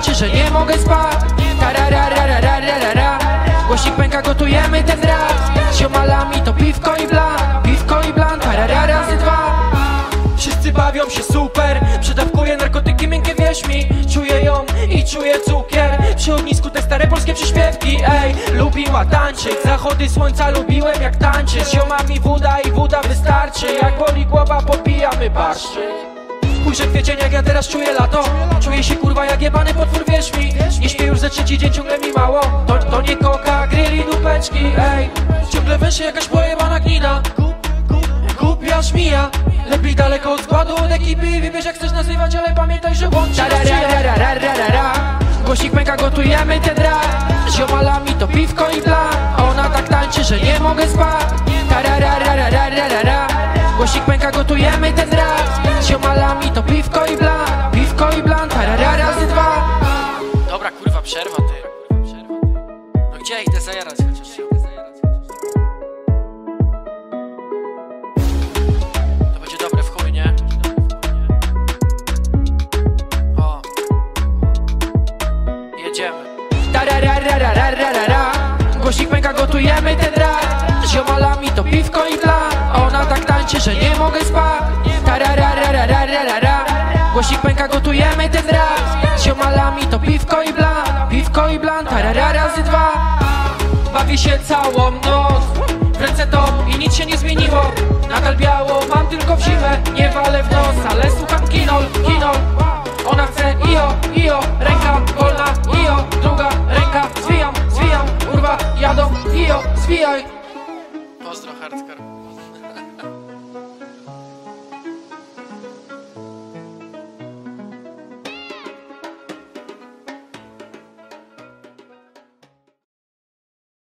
Tańczy, że nie mogę spać. Tararararararara Głośnik pęka, gotujemy ten rap. Ziomalami to piwko i bla Piwko i blan, tarara razy dwa. Wszyscy bawią się super Przedawkuję narkotyki, miękkie wierz mi. Czuję ją i czuję cukier. Przy ognisku te stare polskie przyśpiewki Ej, lubiła tańczyć Zachody słońca lubiłem jak tańczyć. Z ziomami woda i woda wystarczy. Jak boli głowa, popijamy barszczy Spójrz jak kwiecień, jak ja teraz czuję lato. Czuję się kurwa jak jebany potwór, wierz mi. Nie śpię już ze trzeci dzień, ciągle mi mało. To, to nie koka, grill i dupeczki, ej. Ciągle węszy jakaś pojebana gnida. Głupia szmija Lepiej daleko od składu od ekipy. Wybierz jak chcesz nazywać, ale pamiętaj, że łączy Głośnik pęka, gotujemy ten rap Ziomalami to piwko i bla. Ona tak tańczy, że nie mogę spać. Głośnik pęka, gotujemy ten Ziomalami to piwko i bla Piwko i blan, tarara razy dwa Dobra kurwa, przerwa ty No gdzie idę zajarać chociaż To będzie dobre w chuj, nie? O. Jedziemy. Tararararararara Głośnik pęka, gotujemy ten rap Ziomalami to piwko i dla Ona tak tańczy, że nie Głośnik pęka, gotujemy ten rap Ziomalami to piwko i bla Piwko i blan, tarara razy dwa. Bawię się całą noc W ręce to i nic się nie zmieniło. Nadal biało, mam tylko w zimę Nie walę w nos, ale słucham kinol, kinol. Ona chce io, io Ręka wolna, io Druga ręka, zwijam, zwijam Kurwa, jadą, io, zwijaj. Pozdro hardcore